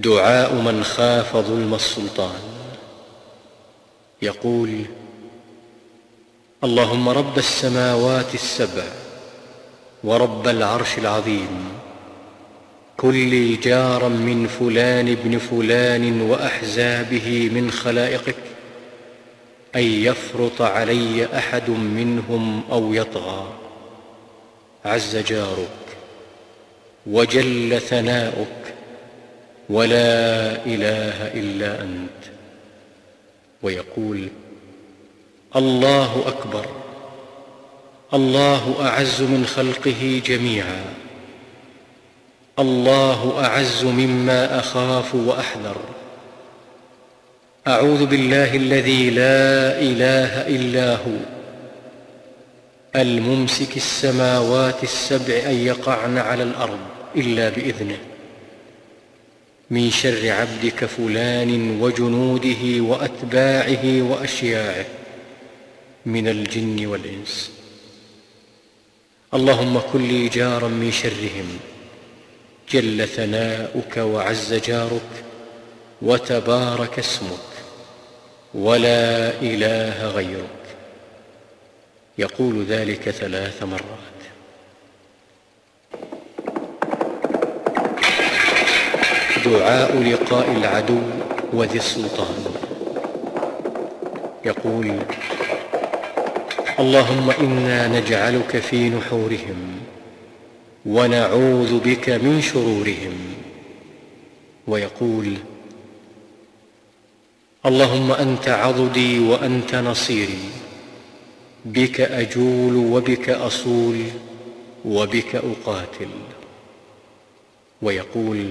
دعاء من خاف ظلم السلطان. يقول اللهم رب السماوات السبع ورب العرش العظيم. كن لي جارا من فلان ابن فلان وأحزابه من خلائقك أن يفرط علي أحد منهم أو يطغى. عز جارك وجل ثناؤك ولا إله إلا أنت. ويقول الله أكبر. الله أعز من خلقه جميعا. الله أعز مما أخاف وأحذر. أعوذ بالله الذي لا إله إلا هو. الممسك السماوات السبع أن يقعن على الأرض إلا بإذنه. من شر عبدك فلان وجنوده وأتباعه وأشياعه من الجن والإنس. اللهم كن لي جارا من شرهم جل ثناؤك وعز جارك وتبارك اسمك ولا إله غيرك. يقول ذلك ثلاث مرات. دعاء لقاء العدو وذي السلطان. يقول اللهم إنا نجعلك في نحورهم ونعوذ بك من شرورهم. ويقول اللهم أنت عضدي وأنت نصيري بك أجول وبك أصول وبك أقاتل. ويقول